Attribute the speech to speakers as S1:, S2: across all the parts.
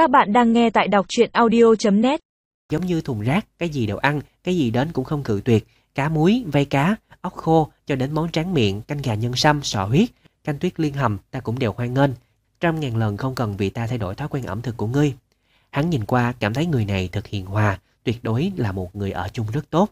S1: Các bạn đang nghe tại đọc truyện audio.net
S2: Giống như thùng rác, cái gì đều ăn, cái gì đến cũng không cự tuyệt. Cá muối, vây cá, ốc khô, cho đến món tráng miệng, canh gà nhân sâm, sọ huyết, canh tuyết liên hầm, ta cũng đều hoan nghênh. Trăm ngàn lần không cần vì ta thay đổi thói quen ẩm thực của ngươi. Hắn nhìn qua cảm thấy người này thật hiền hòa, tuyệt đối là một người ở chung rất tốt.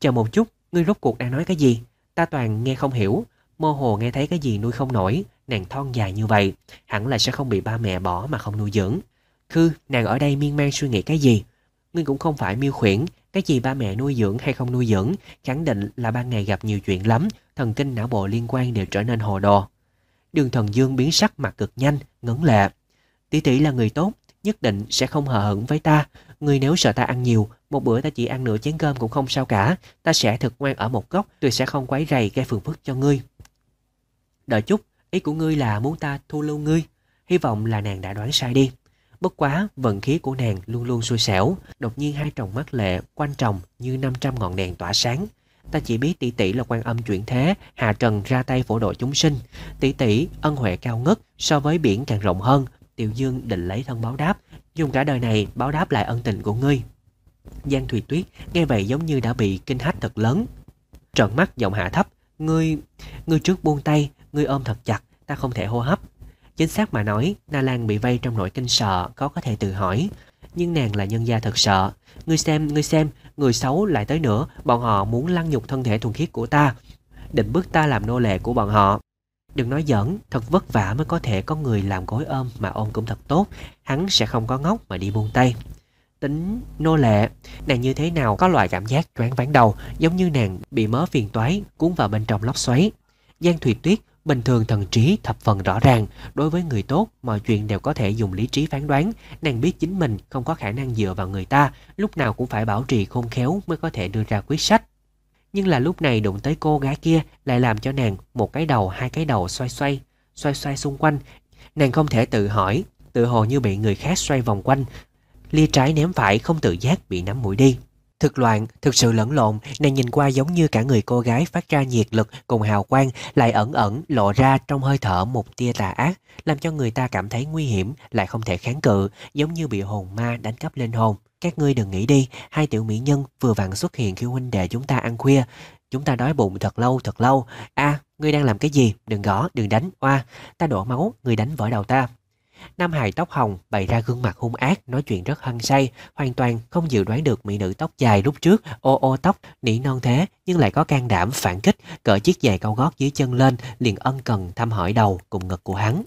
S2: Chờ một chút, ngươi rốt cuộc đang nói cái gì? Ta toàn nghe không hiểu, mơ hồ nghe thấy cái gì nuôi không nổi, nàng thon dài như vậy, hẳn là sẽ không bị ba mẹ bỏ mà không nuôi dưỡng. Khư, nàng ở đây miên man suy nghĩ cái gì? Ngươi cũng không phải miêu khuyển, cái gì ba mẹ nuôi dưỡng hay không nuôi dưỡng, khẳng định là ban ngày gặp nhiều chuyện lắm, thần kinh não bộ liên quan đều trở nên hồ đồ. Đường thần dương biến sắc mặt cực nhanh, ngấn lệ. Tỷ tỷ là người tốt, nhất định sẽ không hờ hững với ta. Ngươi nếu sợ ta ăn nhiều, một bữa ta chỉ ăn nửa chén cơm cũng không sao cả. Ta sẽ thật ngoan ở một góc, tôi sẽ không quấy rầy gây phiền phức cho ngươi. Đợi chút, ý của ngươi là muốn ta thu lưu ngươi. Hy vọng là nàng đã đoán sai đi. Bất quá, vận khí của nàng luôn luôn xui xẻo. Đột nhiên hai tròng mắt lệ, quanh tròng như 500 ngọn đèn tỏa sáng. Ta chỉ biết tỷ tỷ là quan âm chuyển thế, hạ trần ra tay phổ độ chúng sinh. Tỷ tỷ ân huệ cao ngất, so với biển càng rộng hơn. Tiểu Dương định lấy thân báo đáp, dùng cả đời này báo đáp lại ân tình của ngươi. Giang Thùy Tuyết nghe vậy giống như đã bị kinh hách thật lớn. Trợn mắt giọng hạ thấp, ngươi, ngươi trước buông tay, ngươi ôm thật chặt, ta không thể hô hấp. Chính xác mà nói, Na Lan bị vây trong nỗi kinh sợ, có có thể tự hỏi. Nhưng nàng là nhân gia thật sợ. Ngươi xem, ngươi xem, người xấu lại tới nữa, bọn họ muốn lăng nhục thân thể thuần khiết của ta. Định bức ta làm nô lệ của bọn họ. Đừng nói giỡn, thật vất vả mới có thể có người làm gối ôm mà ôm cũng thật tốt. Hắn sẽ không có ngốc mà đi buông tay. Tính nô lệ, nàng như thế nào có loại cảm giác choáng váng đầu, giống như nàng bị mớ phiền toái cuốn vào bên trong lốc xoáy. Giang Thùy Tuyết Bình thường thần trí thập phần rõ ràng, đối với người tốt, mọi chuyện đều có thể dùng lý trí phán đoán, nàng biết chính mình không có khả năng dựa vào người ta, lúc nào cũng phải bảo trì khôn khéo mới có thể đưa ra quyết sách. Nhưng là lúc này đụng tới cô gái kia lại làm cho nàng một cái đầu hai cái đầu xoay xoay, xoay xoay xung quanh. Nàng không thể tự hỏi, tự hồ như bị người khác xoay vòng quanh, lia trái ném phải không tự giác bị nắm mũi đi. Thực loạn, thực sự lẫn lộn, nàng nhìn qua giống như cả người cô gái phát ra nhiệt lực cùng hào quang lại ẩn ẩn lộ ra trong hơi thở một tia tà ác, làm cho người ta cảm thấy nguy hiểm lại không thể kháng cự, giống như bị hồn ma đánh cắp lên hồn. Các ngươi đừng nghĩ đi, hai tiểu mỹ nhân vừa vặn xuất hiện khi huynh đệ chúng ta ăn khuya. Chúng ta đói bụng thật lâu thật lâu. a ngươi đang làm cái gì? Đừng gõ, đừng đánh, oa. Ta đổ máu, ngươi đánh vỡ đầu ta. Nam hài tóc hồng bày ra gương mặt hung ác, nói chuyện rất hăng say, hoàn toàn không dự đoán được mỹ nữ tóc dài lúc trước, ô ô tóc, nỉ non thế, nhưng lại có can đảm phản kích, cỡ chiếc giày cao gót dưới chân lên, liền ân cần thăm hỏi đầu cùng ngực của hắn.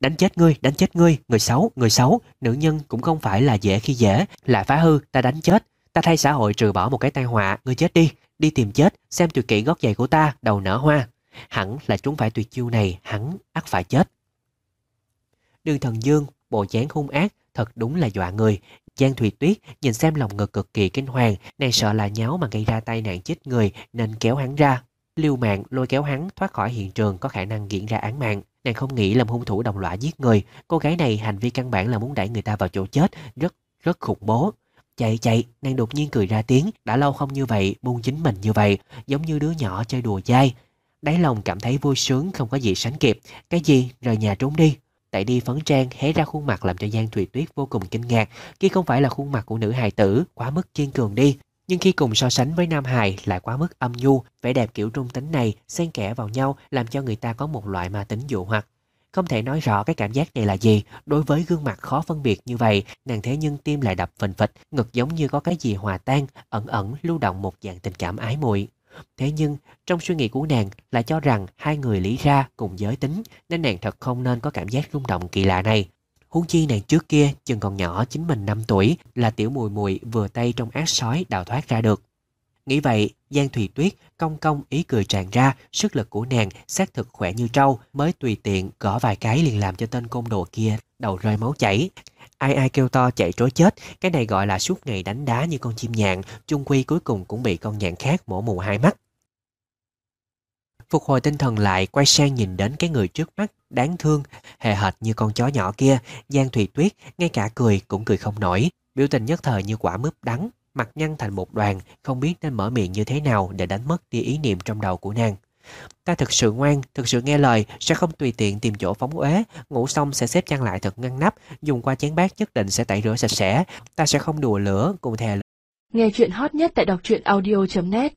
S2: Đánh chết ngươi, đánh chết ngươi, người xấu, người xấu, nữ nhân cũng không phải là dễ khi dễ, là phá hư, ta đánh chết, ta thay xã hội trừ bỏ một cái tai họa, ngươi chết đi, đi tìm chết, xem tuyệt kỹ gót giày của ta, đầu nở hoa. Hẳn là chúng phải tuyệt chiêu này, hắn ắt phải chết. Đường thần dương, bộ dáng hung ác, thật đúng là dọa người. Giang Thùy Tuyết nhìn xem lòng ngực cực kỳ kinh hoàng, nàng sợ là nháo mà gây ra tai nạn chết người nên kéo hắn ra. Lưu mạng lôi kéo hắn thoát khỏi hiện trường có khả năng diễn ra án mạng. Nàng không nghĩ làm hung thủ đồng lõa giết người. Cô gái này hành vi căn bản là muốn đẩy người ta vào chỗ chết, rất, rất khủng bố. Chạy chạy, nàng đột nhiên cười ra tiếng, đã lâu không như vậy, buông chính mình như vậy, giống như đứa nhỏ chơi đùa dai. Đáy lòng cảm thấy vui sướng không có gì sánh kịp. Cái gì, rời nhà trốn đi, Tại đi phấn trang hé ra khuôn mặt làm cho Giang Thùy Tuyết vô cùng kinh ngạc. khi không phải là khuôn mặt của nữ hài tử, quá mức kiên cường đi. Nhưng khi cùng so sánh với nam hài lại quá mức âm nhu, vẻ đẹp kiểu trung tính này xen kẽ vào nhau làm cho người ta có một loại mà tính dụ hoặc. Không thể nói rõ cái cảm giác này là gì, đối với gương mặt khó phân biệt như vậy, nàng thế nhưng tim lại đập phình phịch, ngực giống như có cái gì hòa tan, ẩn ẩn lưu động một dạng tình cảm ái muội. Thế nhưng, trong suy nghĩ của nàng là cho rằng hai người lý ra cùng giới tính, nên nàng thật không nên có cảm giác rung động kỳ lạ này. Huống chi nàng trước kia chừng còn nhỏ chính mình 5 tuổi là tiểu mùi mùi vừa tay trong ác sói đào thoát ra được. Nghĩ vậy, Giang Thùy Tuyết công công ý cười tràn ra, sức lực của nàng xác thực khỏe như trâu, mới tùy tiện gõ vài cái liền làm cho tên côn đồ kia đầu rơi máu chảy. Ai ai kêu to chạy trối chết, cái này gọi là suốt ngày đánh đá như con chim nhạn, chung quy cuối cùng cũng bị con nhạn khác mổ mù hai mắt. Phục hồi tinh thần lại, quay sang nhìn đến cái người trước mắt, đáng thương, hề hệt như con chó nhỏ kia, Giang Thùy Tuyết, ngay cả cười cũng cười không nổi, biểu tình nhất thời như quả mướp đắng, mặt nhăn thành một đoàn, không biết nên mở miệng như thế nào để đánh mất đi ý niệm trong đầu của nàng. Ta thực sự ngoan, thực sự nghe lời, sẽ không tùy tiện tìm chỗ phóng uế, ngủ xong sẽ xếp chăn lại thật ngăn nắp, dùng qua chén bát nhất định sẽ tẩy rửa sạch sẽ, ta sẽ không đùa lửa, cùng thè
S1: Nghe chuyện hot nhất tại đọc truyện audio.net